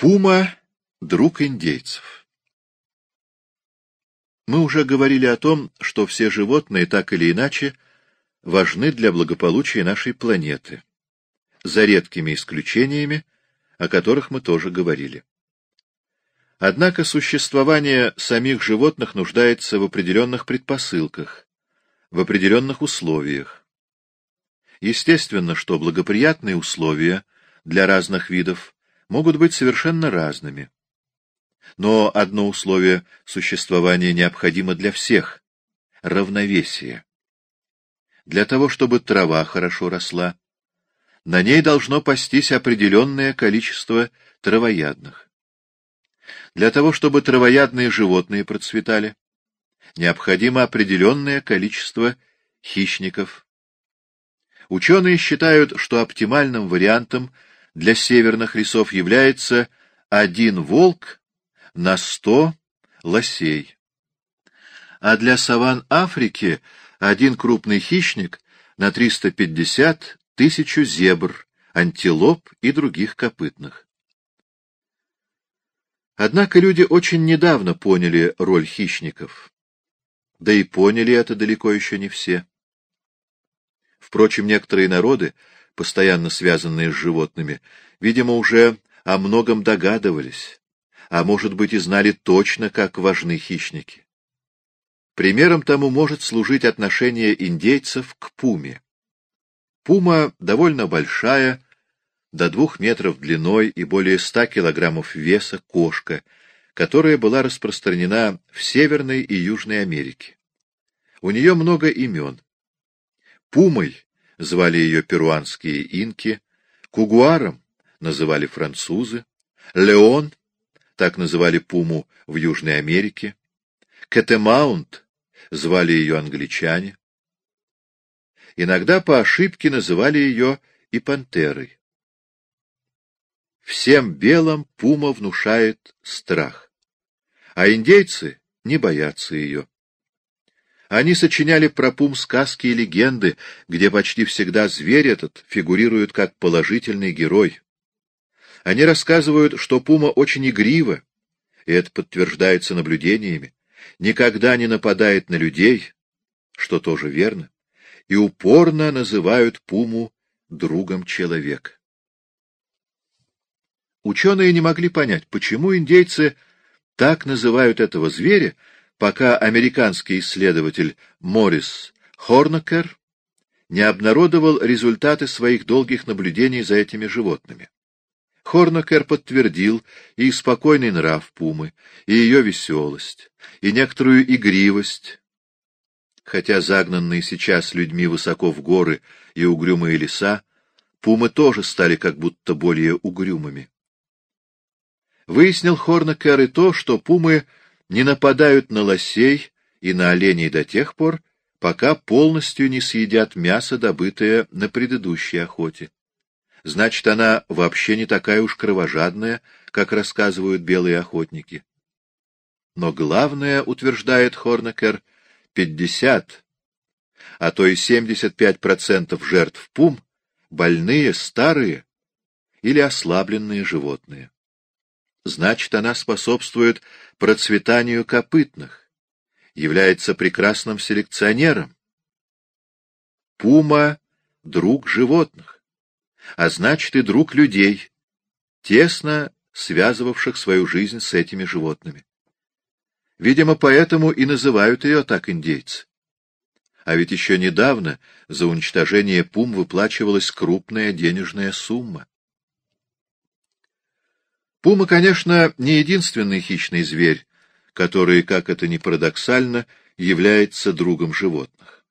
Пума — друг индейцев. Мы уже говорили о том, что все животные так или иначе важны для благополучия нашей планеты, за редкими исключениями, о которых мы тоже говорили. Однако существование самих животных нуждается в определенных предпосылках, в определенных условиях. Естественно, что благоприятные условия для разных видов могут быть совершенно разными. Но одно условие существования необходимо для всех — равновесие. Для того, чтобы трава хорошо росла, на ней должно пастись определенное количество травоядных. Для того, чтобы травоядные животные процветали, необходимо определенное количество хищников. Ученые считают, что оптимальным вариантом — для северных лесов является один волк на сто лосей. А для саван Африки один крупный хищник на 350 тысячу зебр, антилоп и других копытных. Однако люди очень недавно поняли роль хищников. Да и поняли это далеко еще не все. Впрочем, некоторые народы постоянно связанные с животными, видимо, уже о многом догадывались, а может быть и знали точно, как важны хищники. Примером тому может служить отношение индейцев к пуме. Пума довольно большая, до двух метров длиной и более ста килограммов веса кошка, которая была распространена в Северной и Южной Америке. У нее много имен. Пумой звали ее перуанские инки, Кугуаром называли французы, Леон, так называли Пуму в Южной Америке, Кетемаунт звали ее англичане. Иногда по ошибке называли ее и пантерой. Всем белым Пума внушает страх, а индейцы не боятся ее. Они сочиняли про пум сказки и легенды, где почти всегда зверь этот фигурирует как положительный герой. Они рассказывают, что пума очень игрива, и это подтверждается наблюдениями, никогда не нападает на людей, что тоже верно, и упорно называют пуму другом человека. Ученые не могли понять, почему индейцы так называют этого зверя, пока американский исследователь Моррис Хорнекер не обнародовал результаты своих долгих наблюдений за этими животными. Хорнекер подтвердил и спокойный нрав пумы, и ее веселость, и некоторую игривость, хотя загнанные сейчас людьми высоко в горы и угрюмые леса, пумы тоже стали как будто более угрюмыми. Выяснил Хорнекер и то, что пумы не нападают на лосей и на оленей до тех пор, пока полностью не съедят мясо, добытое на предыдущей охоте. Значит, она вообще не такая уж кровожадная, как рассказывают белые охотники. Но главное, утверждает Хорнекер, 50, а то и 75% жертв пум — больные, старые или ослабленные животные. Значит, она способствует процветанию копытных, является прекрасным селекционером. Пума — друг животных, а значит и друг людей, тесно связывавших свою жизнь с этими животными. Видимо, поэтому и называют ее так индейцы. А ведь еще недавно за уничтожение пум выплачивалась крупная денежная сумма. Пума, конечно, не единственный хищный зверь, который, как это ни парадоксально, является другом животных.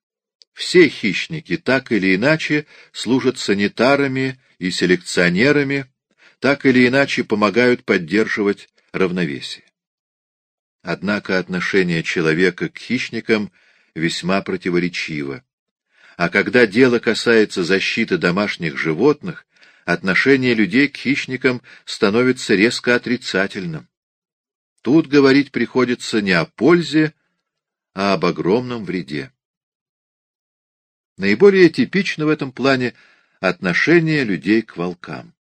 Все хищники так или иначе служат санитарами и селекционерами, так или иначе помогают поддерживать равновесие. Однако отношение человека к хищникам весьма противоречиво. А когда дело касается защиты домашних животных, отношение людей к хищникам становится резко отрицательным. Тут говорить приходится не о пользе, а об огромном вреде. Наиболее типично в этом плане отношение людей к волкам.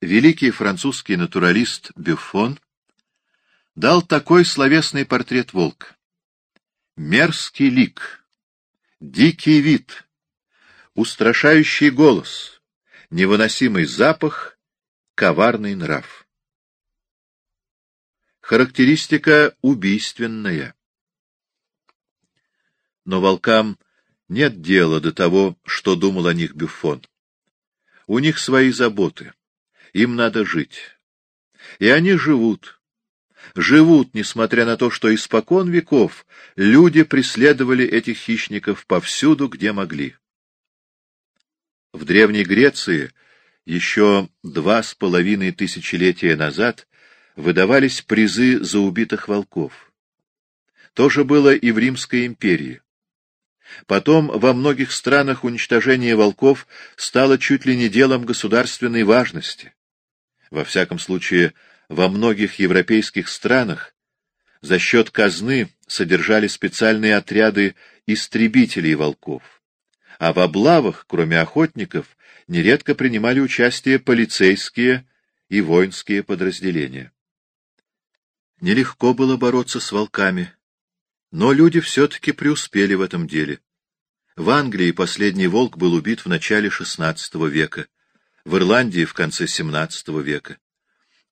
великий французский натуралист Бюффон дал такой словесный портрет волка. Мерзкий лик, дикий вид, устрашающий голос, невыносимый запах, коварный нрав. Характеристика убийственная. Но волкам нет дела до того, что думал о них Бюффон. У них свои заботы. Им надо жить. И они живут. Живут, несмотря на то, что испокон веков люди преследовали этих хищников повсюду, где могли. В Древней Греции еще два с половиной тысячелетия назад выдавались призы за убитых волков. То же было и в Римской империи. Потом во многих странах уничтожение волков стало чуть ли не делом государственной важности. Во всяком случае, во многих европейских странах за счет казны содержали специальные отряды истребителей волков, а в облавах, кроме охотников, нередко принимали участие полицейские и воинские подразделения. Нелегко было бороться с волками, но люди все-таки преуспели в этом деле. В Англии последний волк был убит в начале XVI века, в Ирландии в конце XVII века.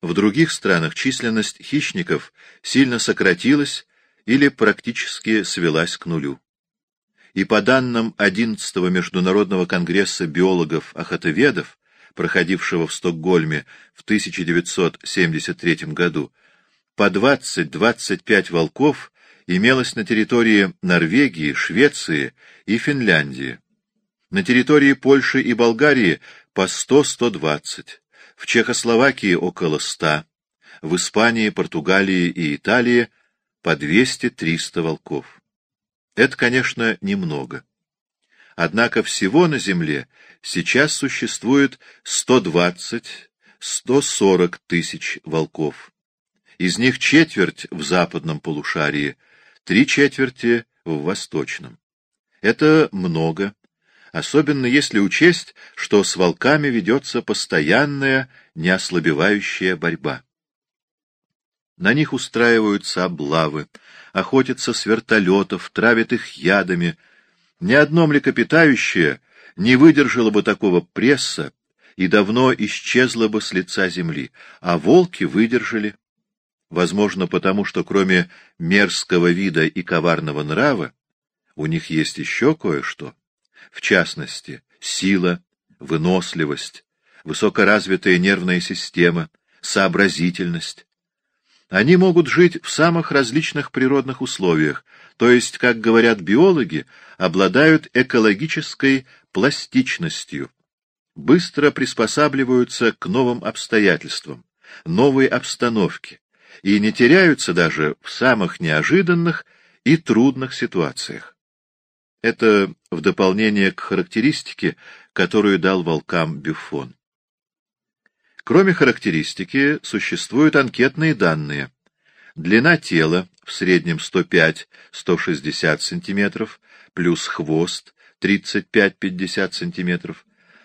В других странах численность хищников сильно сократилась или практически свелась к нулю. И по данным 11-го Международного конгресса биологов-охотоведов, проходившего в Стокгольме в 1973 году, по 20-25 волков имелось на территории Норвегии, Швеции и Финляндии. На территории Польши и Болгарии по 100-120, в Чехословакии около 100, в Испании, Португалии и Италии по 200-300 волков. Это, конечно, немного. Однако всего на Земле сейчас существует 120-140 тысяч волков. Из них четверть в западном полушарии, три четверти в восточном. Это много, особенно если учесть, что с волками ведется постоянная, неослабевающая борьба. На них устраиваются облавы, охотятся с вертолетов, травят их ядами. Ни одно млекопитающее не выдержало бы такого пресса и давно исчезло бы с лица земли, а волки выдержали возможно потому, что кроме мерзкого вида и коварного нрава, у них есть еще кое-что, в частности, сила, выносливость, высокоразвитая нервная система, сообразительность. Они могут жить в самых различных природных условиях, то есть, как говорят биологи, обладают экологической пластичностью, быстро приспосабливаются к новым обстоятельствам, новой обстановке, и не теряются даже в самых неожиданных и трудных ситуациях. Это в дополнение к характеристике, которую дал волкам Бюффон. Кроме характеристики, существуют анкетные данные. Длина тела в среднем 105-160 см, плюс хвост 35-50 см,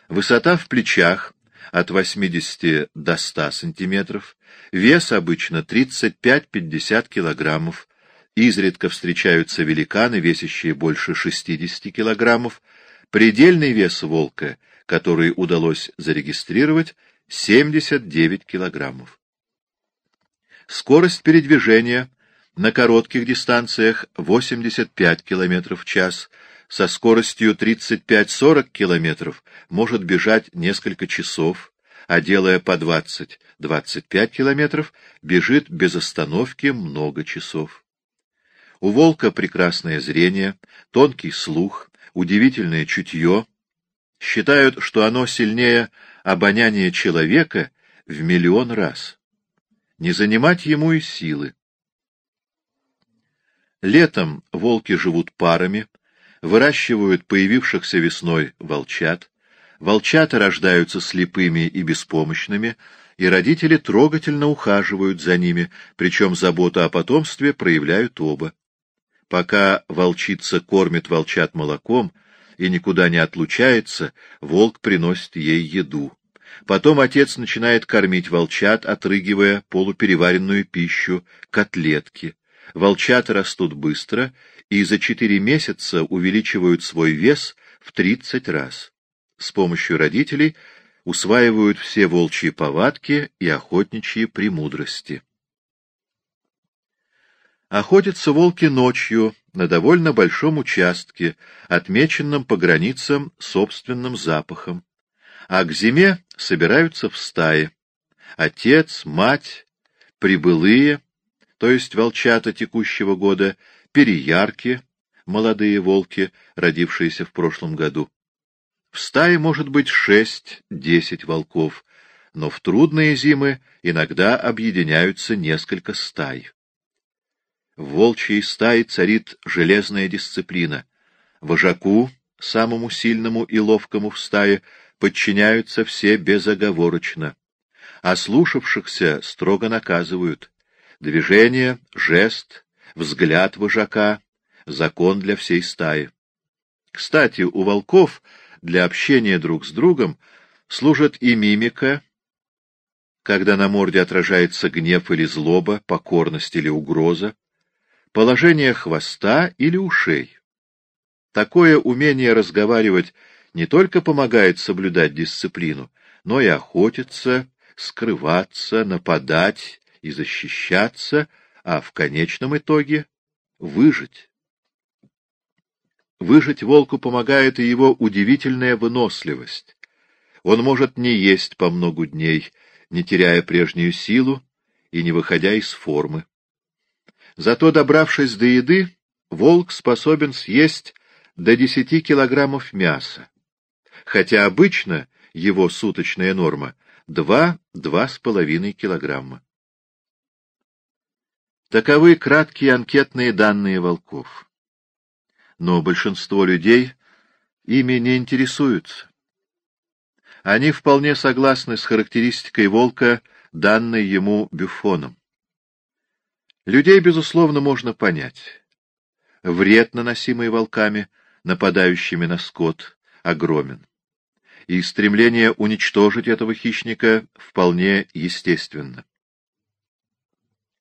высота в плечах от 80 до 100 сантиметров, вес обычно 35-50 килограммов, изредка встречаются великаны, весящие больше 60 килограммов, предельный вес волка, который удалось зарегистрировать, 79 килограммов. Скорость передвижения на коротких дистанциях 85 км в час, со скоростью 35-40 км может бежать несколько часов, а делая по 20-25 км, бежит без остановки много часов. У волка прекрасное зрение, тонкий слух, удивительное чутье. Считают, что оно сильнее обоняния человека в миллион раз. Не занимать ему и силы. Летом волки живут парами, выращивают появившихся весной волчат, волчата рождаются слепыми и беспомощными, и родители трогательно ухаживают за ними, причем заботу о потомстве проявляют оба. Пока волчица кормит волчат молоком и никуда не отлучается, волк приносит ей еду. Потом отец начинает кормить волчат, отрыгивая полупереваренную пищу, котлетки. Волчата растут быстро и за четыре месяца увеличивают свой вес в 30 раз. С помощью родителей усваивают все волчьи повадки и охотничьи премудрости. Охотятся волки ночью на довольно большом участке, отмеченном по границам собственным запахом. А к зиме собираются в стаи. Отец, мать, прибылые, то есть волчата текущего года, переярки, молодые волки, родившиеся в прошлом году. В стае может быть шесть-десять волков, но в трудные зимы иногда объединяются несколько стай. В волчьей стае царит железная дисциплина. Вожаку, самому сильному и ловкому в стае, подчиняются все безоговорочно. А слушавшихся строго наказывают. Движение, жест, взгляд вожака — закон для всей стаи. Кстати, у волков для общения друг с другом служат и мимика, когда на морде отражается гнев или злоба, покорность или угроза, положение хвоста или ушей. Такое умение разговаривать не только помогает соблюдать дисциплину, но и охотиться, скрываться, нападать и защищаться, а в конечном итоге выжить. Выжить волку помогает и его удивительная выносливость. Он может не есть по многу дней, не теряя прежнюю силу и не выходя из формы. Зато, добравшись до еды, волк способен съесть до 10 килограммов мяса, хотя обычно его суточная норма — 2-2,5 килограмма. Таковы краткие анкетные данные волков. Но большинство людей ими не интересуются. Они вполне согласны с характеристикой волка, данной ему Бюфоном. Людей, безусловно, можно понять. Вред, наносимый волками, нападающими на скот, огромен. И стремление уничтожить этого хищника вполне естественно.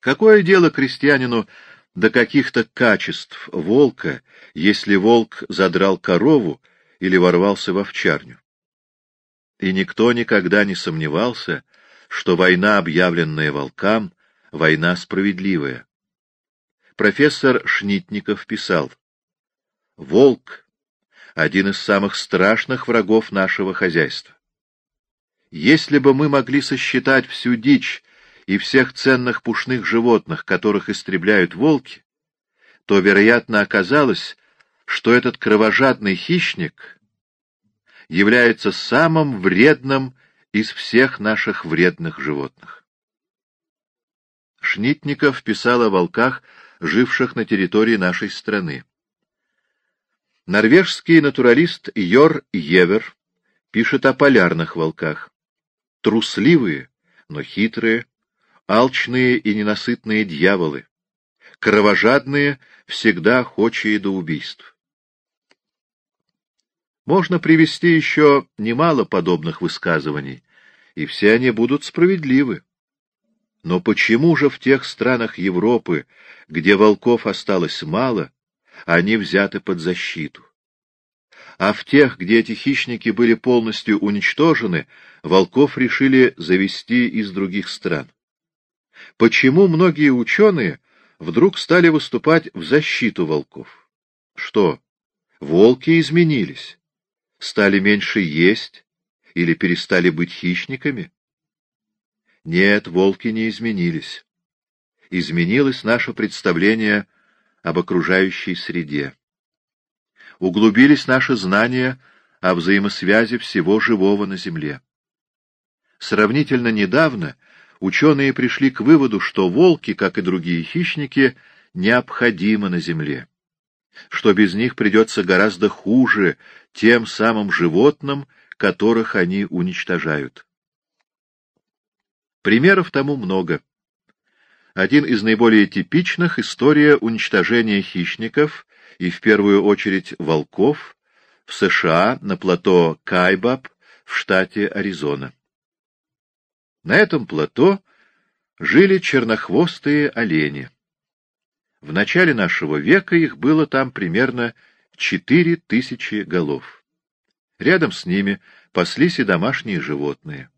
Какое дело крестьянину до каких-то качеств волка, если волк задрал корову или ворвался в овчарню? И никто никогда не сомневался, что война, объявленная волкам, война справедливая. Профессор Шнитников писал, «Волк — один из самых страшных врагов нашего хозяйства. Если бы мы могли сосчитать всю дичь и всех ценных пушных животных, которых истребляют волки, то, вероятно, оказалось, что этот кровожадный хищник является самым вредным из всех наших вредных животных. Шнитников писал о волках, живших на территории нашей страны. Норвежский натуралист Йор Евер пишет о полярных волках. Трусливые, но хитрые, алчные и ненасытные дьяволы, кровожадные, всегда охочие до убийств. Можно привести еще немало подобных высказываний, и все они будут справедливы. Но почему же в тех странах Европы, где волков осталось мало, они взяты под защиту? А в тех, где эти хищники были полностью уничтожены, волков решили завести из других стран. Почему многие ученые вдруг стали выступать в защиту волков? Что, волки изменились? Стали меньше есть или перестали быть хищниками? Нет, волки не изменились. Изменилось наше представление об окружающей среде. Углубились наши знания о взаимосвязи всего живого на Земле. Сравнительно недавно ученые пришли к выводу, что волки, как и другие хищники, необходимы на Земле, что без них придется гораздо хуже тем самым животным, которых они уничтожают. Примеров тому много. Один из наиболее типичных — история уничтожения хищников, и в первую очередь волков, в США на плато Кайбаб в штате Аризона. На этом плато жили чернохвостые олени. В начале нашего века их было там примерно четыре тысячи голов. Рядом с ними паслись и домашние животные.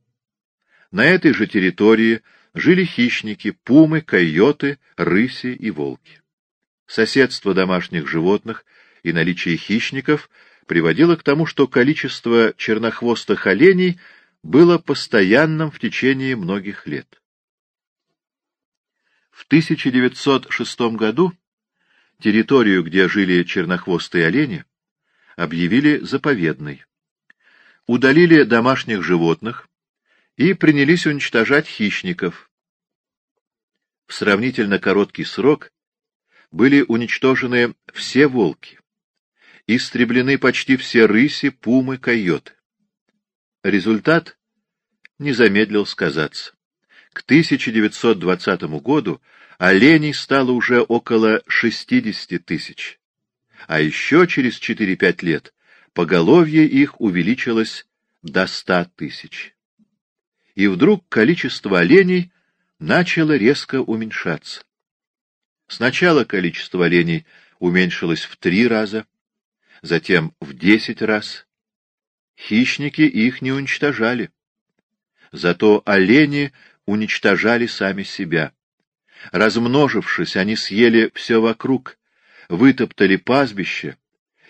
На этой же территории жили хищники, пумы, койоты, рыси и волки. Соседство домашних животных и наличие хищников приводило к тому, что количество чернохвостых оленей было постоянным в течение многих лет. В 1906 году территорию, где жили чернохвостые олени, объявили заповедной. Удалили домашних животных и принялись уничтожать хищников. В сравнительно короткий срок были уничтожены все волки, истреблены почти все рыси, пумы, койоты. Результат не замедлил сказаться. К 1920 году оленей стало уже около 60 тысяч, а еще через 4-5 лет поголовье их увеличилось до 100 тысяч. И вдруг количество оленей начало резко уменьшаться. Сначала количество оленей уменьшилось в три раза, затем в десять раз. Хищники их не уничтожали. Зато олени уничтожали сами себя. Размножившись, они съели все вокруг, вытоптали пастбище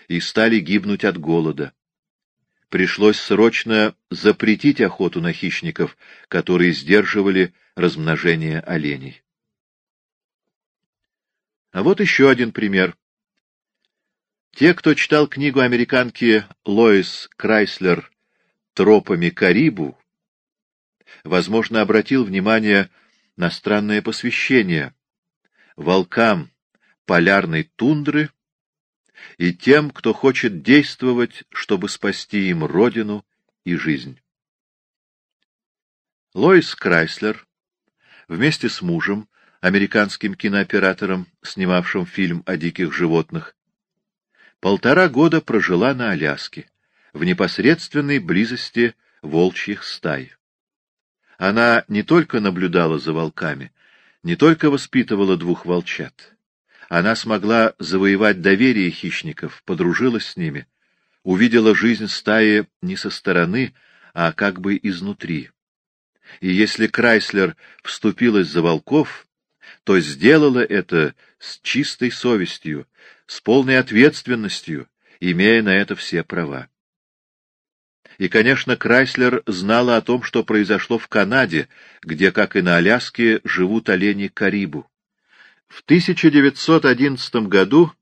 и стали гибнуть от голода. Пришлось срочно запретить охоту на хищников, которые сдерживали размножение оленей. А вот еще один пример. Те, кто читал книгу американки Лоис Крайслер «Тропами Карибу», возможно, обратил внимание на странное посвящение волкам полярной тундры и тем, кто хочет действовать, чтобы спасти им родину и жизнь. Лоис Крайслер вместе с мужем американским кинооператором, снимавшим фильм о диких животных, полтора года прожила на Аляске, в непосредственной близости волчьих стай. Она не только наблюдала за волками, не только воспитывала двух волчат. Она смогла завоевать доверие хищников, подружилась с ними, увидела жизнь стаи не со стороны, а как бы изнутри. И если Крайслер вступилась за волков, то сделала это с чистой совестью, с полной ответственностью, имея на это все права. И, конечно, Крайслер знала о том, что произошло в Канаде, где, как и на Аляске, живут олени Карибу. В 1911 году,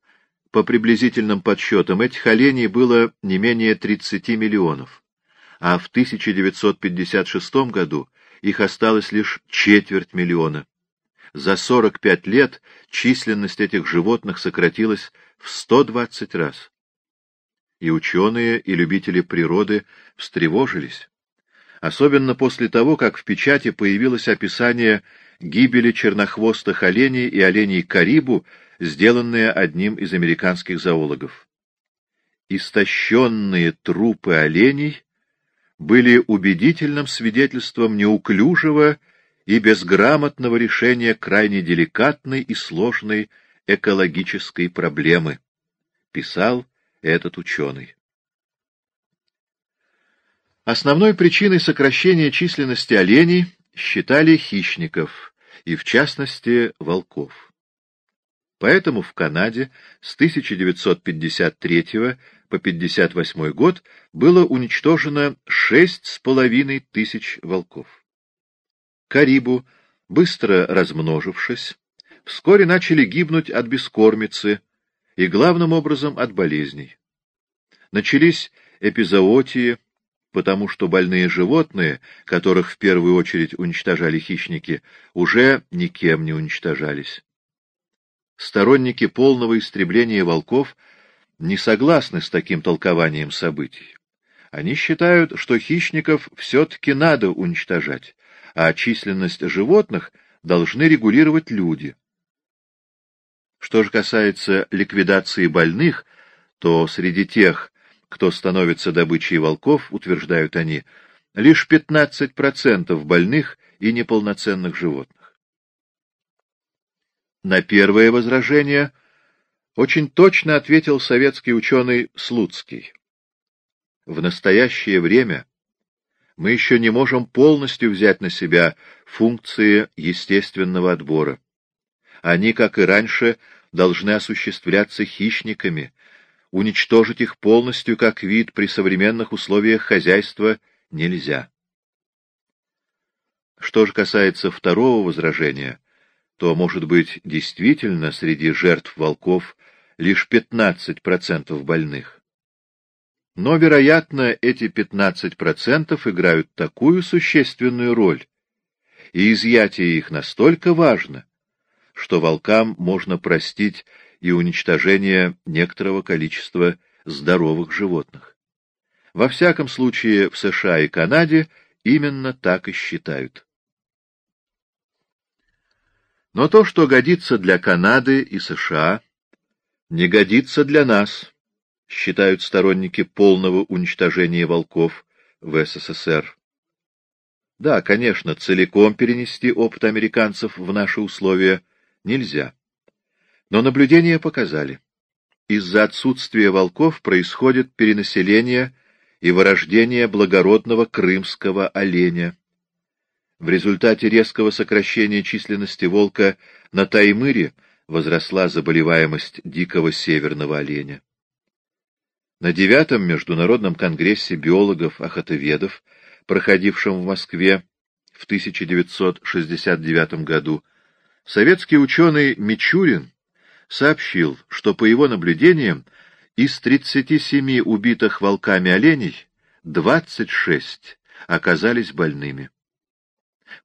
по приблизительным подсчетам, этих оленей было не менее 30 миллионов, а в 1956 году их осталось лишь четверть миллиона. За 45 лет численность этих животных сократилась в 120 раз. И ученые, и любители природы встревожились. Особенно после того, как в печати появилось описание гибели чернохвостых оленей и оленей Карибу, сделанное одним из американских зоологов. Истощенные трупы оленей были убедительным свидетельством неуклюжего и безграмотного решения крайне деликатной и сложной экологической проблемы, писал этот ученый. Основной причиной сокращения численности оленей считали хищников, и в частности волков. Поэтому в Канаде с 1953 по 1958 год было уничтожено шесть с половиной тысяч волков. Карибу, быстро размножившись, вскоре начали гибнуть от бескормицы и, главным образом, от болезней. Начались эпизоотии, потому что больные животные, которых в первую очередь уничтожали хищники, уже никем не уничтожались. Сторонники полного истребления волков не согласны с таким толкованием событий. Они считают, что хищников все-таки надо уничтожать, а численность животных должны регулировать люди. Что же касается ликвидации больных, то среди тех, кто становится добычей волков, утверждают они, лишь 15% больных и неполноценных животных. На первое возражение очень точно ответил советский ученый Слуцкий. В настоящее время мы еще не можем полностью взять на себя функции естественного отбора. Они, как и раньше, должны осуществляться хищниками, уничтожить их полностью как вид при современных условиях хозяйства нельзя. Что же касается второго возражения, то, может быть, действительно среди жертв волков лишь 15% больных. Но, вероятно, эти 15% играют такую существенную роль, и изъятие их настолько важно, что волкам можно простить и уничтожение некоторого количества здоровых животных. Во всяком случае, в США и Канаде именно так и считают. Но то, что годится для Канады и США, не годится для нас, считают сторонники полного уничтожения волков в СССР. Да, конечно, целиком перенести опыт американцев в наши условия нельзя. Но наблюдения показали, из-за отсутствия волков происходит перенаселение и вырождение благородного крымского оленя. В результате резкого сокращения численности волка на Таймыре возросла заболеваемость дикого северного оленя. На девятом Международном конгрессе биологов-охотоведов, проходившем в Москве в 1969 году, советский ученый Мичурин сообщил, что по его наблюдениям из 37 убитых волками оленей 26 оказались больными.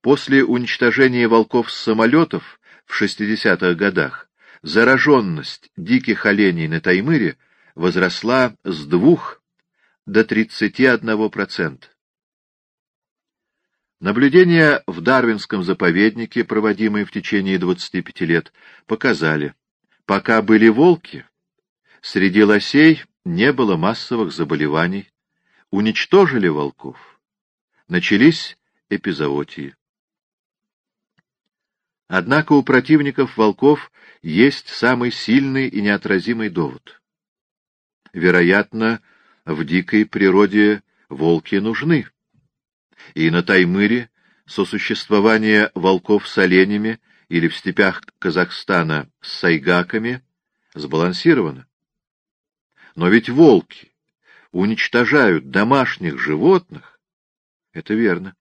После уничтожения волков с самолетов в 60-х годах зараженность диких оленей на Таймыре возросла с 2 до 31%. Наблюдения в Дарвинском заповеднике, проводимые в течение 25 лет, показали, пока были волки, среди лосей не было массовых заболеваний, уничтожили волков, начались эпизоотии. Однако у противников волков есть самый сильный и неотразимый довод. Вероятно, в дикой природе волки нужны. И на Таймыре сосуществование волков с оленями или в степях Казахстана с сайгаками сбалансировано. Но ведь волки уничтожают домашних животных. Это верно.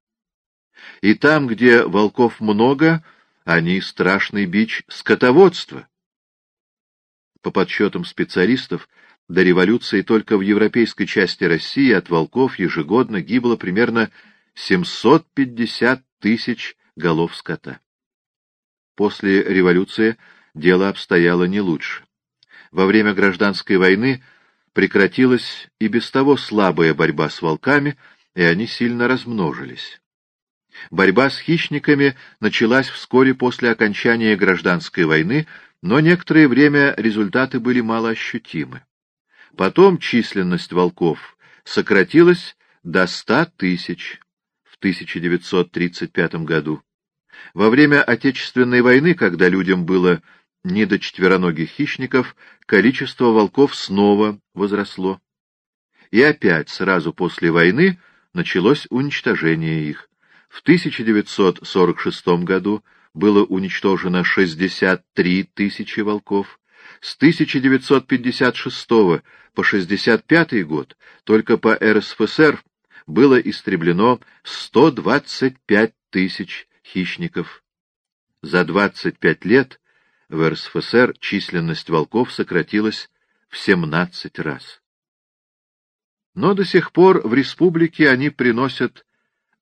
И там, где волков много, они страшный бич скотоводства. По подсчетам специалистов, до революции только в европейской части России от волков ежегодно гибло примерно 750 тысяч голов скота. После революции дело обстояло не лучше. Во время гражданской войны прекратилась и без того слабая борьба с волками, и они сильно размножились. Борьба с хищниками началась вскоре после окончания гражданской войны, но некоторое время результаты были малоощутимы. Потом численность волков сократилась до 100 тысяч в 1935 году. Во время Отечественной войны, когда людям было не до четвероногих хищников, количество волков снова возросло. И опять сразу после войны началось уничтожение их. В 1946 году было уничтожено 63 тысячи волков. С 1956 по 65 год только по РСФСР было истреблено 125 тысяч хищников. За 25 лет в РСФСР численность волков сократилась в 17 раз. Но до сих пор в республике они приносят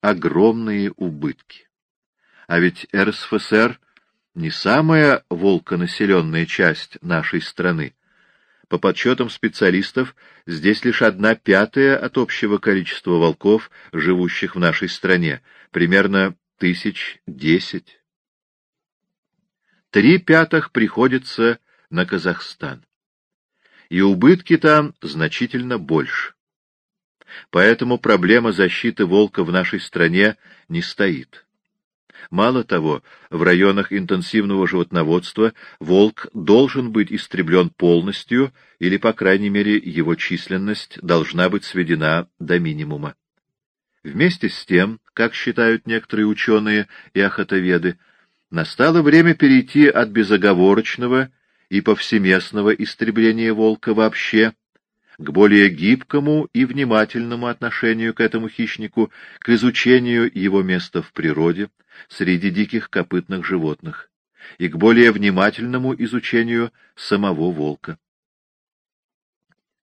огромные убытки. А ведь РСФСР не самая волконаселенная часть нашей страны. По подсчетам специалистов, здесь лишь одна пятая от общего количества волков, живущих в нашей стране, примерно тысяч десять. Три пятых приходится на Казахстан. И убытки там значительно больше. Поэтому проблема защиты волка в нашей стране не стоит. Мало того, в районах интенсивного животноводства волк должен быть истреблен полностью, или, по крайней мере, его численность должна быть сведена до минимума. Вместе с тем, как считают некоторые ученые и охотоведы, настало время перейти от безоговорочного и повсеместного истребления волка вообще к более гибкому и внимательному отношению к этому хищнику, к изучению его места в природе, среди диких копытных животных, и к более внимательному изучению самого волка.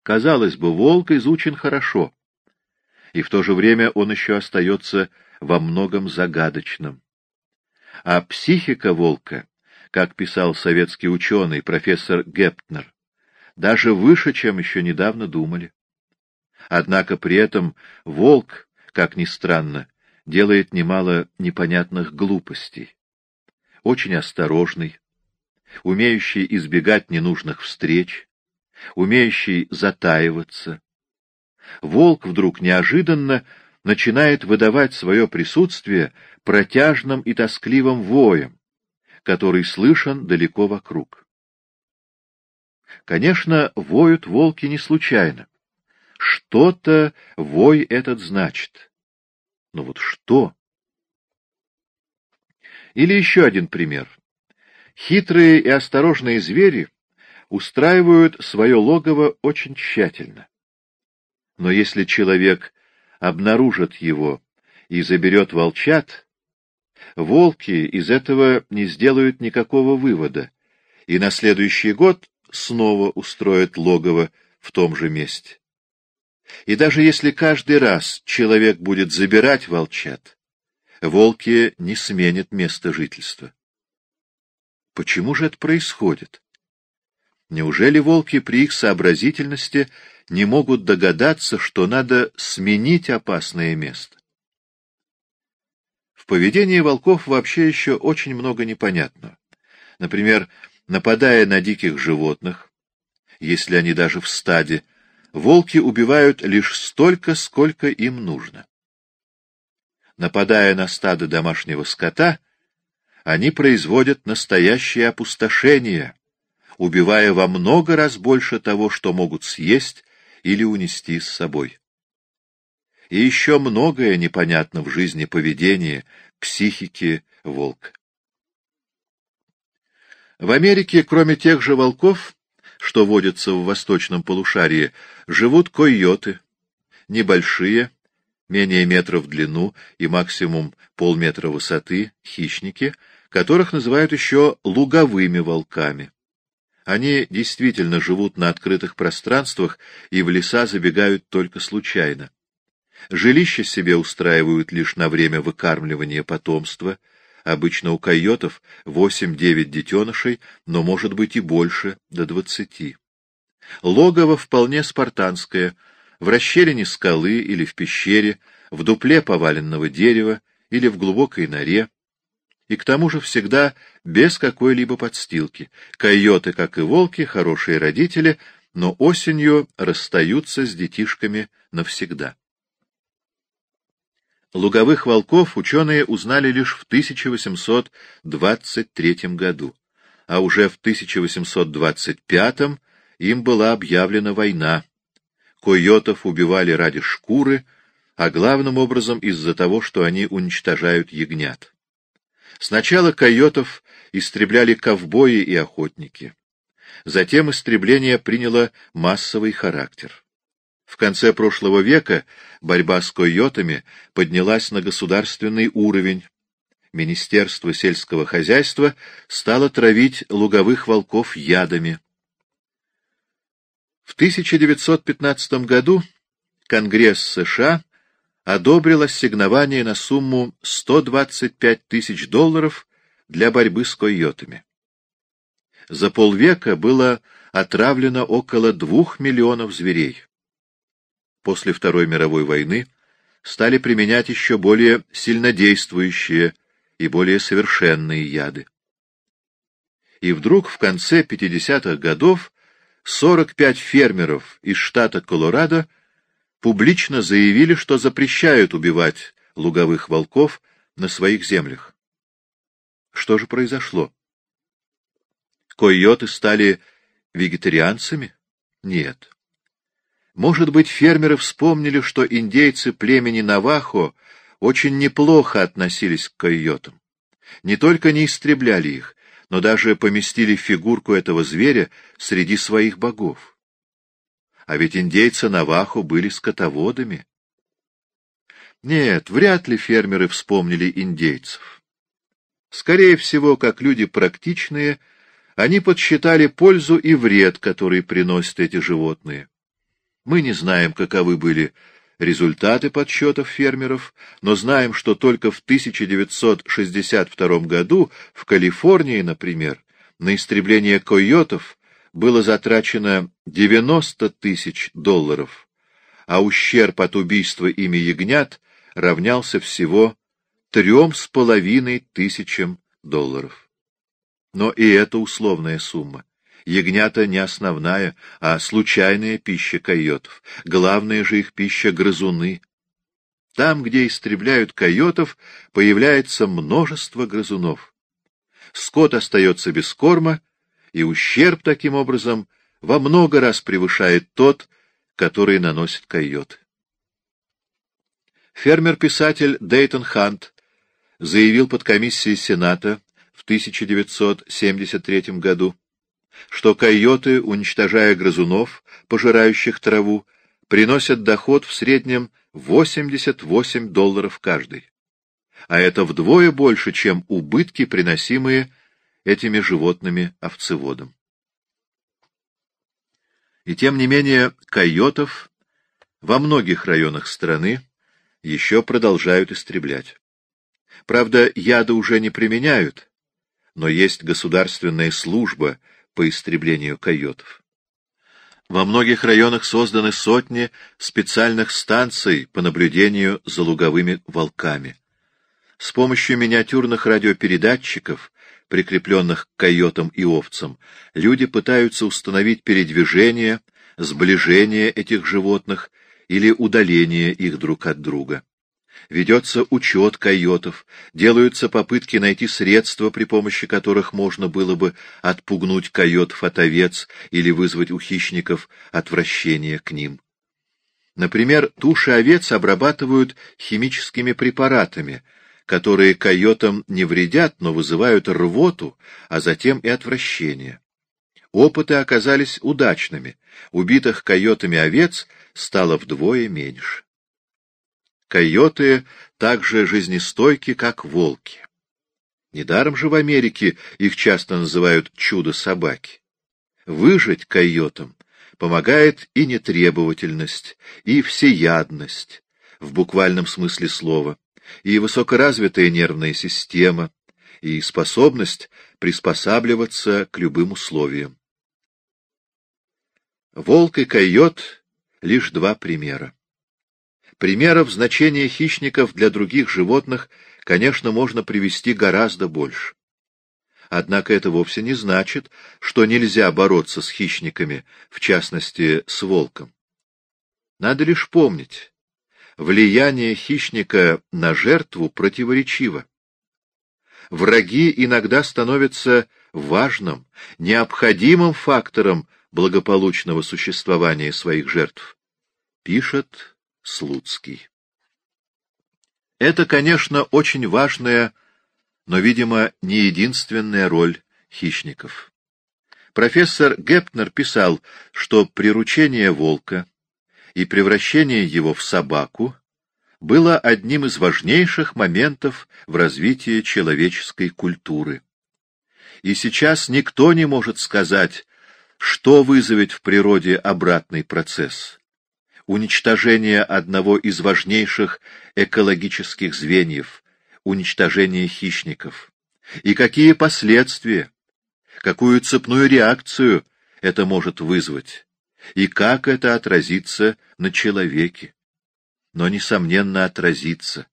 Казалось бы, волк изучен хорошо, и в то же время он еще остается во многом загадочным. А психика волка, как писал советский ученый профессор Гептнер, даже выше, чем еще недавно думали. Однако при этом волк, как ни странно, делает немало непонятных глупостей. Очень осторожный, умеющий избегать ненужных встреч, умеющий затаиваться. Волк вдруг неожиданно начинает выдавать свое присутствие протяжным и тоскливым воем, который слышен далеко вокруг. Конечно, воют волки не случайно. Что-то вой этот значит. Но вот что? Или еще один пример. Хитрые и осторожные звери устраивают свое логово очень тщательно. Но если человек обнаружит его и заберет волчат, волки из этого не сделают никакого вывода, и на следующий год снова устроят логово в том же месте. И даже если каждый раз человек будет забирать волчат, волки не сменят место жительства. Почему же это происходит? Неужели волки при их сообразительности не могут догадаться, что надо сменить опасное место? В поведении волков вообще еще очень много непонятного. Например, нападая на диких животных, если они даже в стаде, волки убивают лишь столько, сколько им нужно. Нападая на стадо домашнего скота, они производят настоящее опустошение, убивая во много раз больше того, что могут съесть или унести с собой. И еще многое непонятно в жизни поведения, психики волка. В Америке, кроме тех же волков, что водятся в восточном полушарии, живут койоты, небольшие, менее метра в длину и максимум полметра высоты, хищники, которых называют еще луговыми волками. Они действительно живут на открытых пространствах и в леса забегают только случайно. Жилища себе устраивают лишь на время выкармливания потомства — Обычно у койотов 8-9 детенышей, но может быть и больше, до 20. Логово вполне спартанское, в расщелине скалы или в пещере, в дупле поваленного дерева или в глубокой норе, и к тому же всегда без какой-либо подстилки. Койоты, как и волки, хорошие родители, но осенью расстаются с детишками навсегда. Луговых волков ученые узнали лишь в 1823 году, а уже в 1825 им была объявлена война. Койотов убивали ради шкуры, а главным образом из-за того, что они уничтожают ягнят. Сначала койотов истребляли ковбои и охотники. Затем истребление приняло массовый характер. В конце прошлого века борьба с койотами поднялась на государственный уровень. Министерство сельского хозяйства стало травить луговых волков ядами. В 1915 году Конгресс США одобрил ассигнование на сумму 125 тысяч долларов для борьбы с койотами. За полвека было отравлено около двух миллионов зверей после Второй мировой войны стали применять еще более сильнодействующие и более совершенные яды. И вдруг в конце 50-х годов 45 фермеров из штата Колорадо публично заявили, что запрещают убивать луговых волков на своих землях. Что же произошло? Койоты стали вегетарианцами? Нет. Может быть, фермеры вспомнили, что индейцы племени Навахо очень неплохо относились к койотам. Не только не истребляли их, но даже поместили фигурку этого зверя среди своих богов. А ведь индейцы Навахо были скотоводами. Нет, вряд ли фермеры вспомнили индейцев. Скорее всего, как люди практичные, они подсчитали пользу и вред, который приносят эти животные. Мы не знаем, каковы были результаты подсчетов фермеров, но знаем, что только в 1962 году в Калифорнии, например, на истребление койотов было затрачено 90 тысяч долларов, а ущерб от убийства ими ягнят равнялся всего трем с половиной тысячам долларов. Но и это условная сумма. Ягнята не основная, а случайная пища койотов. Главная же их пища — грызуны. Там, где истребляют койотов, появляется множество грызунов. Скот остается без корма, и ущерб таким образом во много раз превышает тот, который наносит койоты. Фермер-писатель Дейтон Хант заявил под комиссией Сената в 1973 году, что койоты, уничтожая грызунов, пожирающих траву, приносят доход в среднем 88 долларов каждый. А это вдвое больше, чем убытки, приносимые этими животными овцеводом. И тем не менее койотов во многих районах страны еще продолжают истреблять. Правда, яды уже не применяют, но есть государственная служба — по истреблению койотов. Во многих районах созданы сотни специальных станций по наблюдению за луговыми волками. С помощью миниатюрных радиопередатчиков, прикрепленных к койотам и овцам, люди пытаются установить передвижение, сближение этих животных или удаление их друг от друга ведется учет койотов, делаются попытки найти средства, при помощи которых можно было бы отпугнуть койотов от овец или вызвать у хищников отвращение к ним. Например, туши овец обрабатывают химическими препаратами, которые койотам не вредят, но вызывают рвоту, а затем и отвращение. Опыты оказались удачными, убитых койотами овец стало вдвое меньше. Койоты так же жизнестойки, как волки. Недаром же в Америке их часто называют чудо-собаки. Выжить койотам помогает и нетребовательность, и всеядность, в буквальном смысле слова, и высокоразвитая нервная система, и способность приспосабливаться к любым условиям. Волк и койот — лишь два примера. Примеров значения хищников для других животных, конечно, можно привести гораздо больше. Однако это вовсе не значит, что нельзя бороться с хищниками, в частности, с волком. Надо лишь помнить, влияние хищника на жертву противоречиво. Враги иногда становятся важным, необходимым фактором благополучного существования своих жертв, пишет Слуцкий. Это, конечно, очень важная, но, видимо, не единственная роль хищников. Профессор Гепнер писал, что приручение волка и превращение его в собаку было одним из важнейших моментов в развитии человеческой культуры. И сейчас никто не может сказать, что вызовет в природе обратный процесс уничтожение одного из важнейших экологических звеньев, уничтожение хищников. И какие последствия, какую цепную реакцию это может вызвать, и как это отразится на человеке. Но, несомненно, отразится,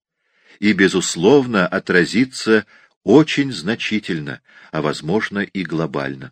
и, безусловно, отразится очень значительно, а, возможно, и глобально.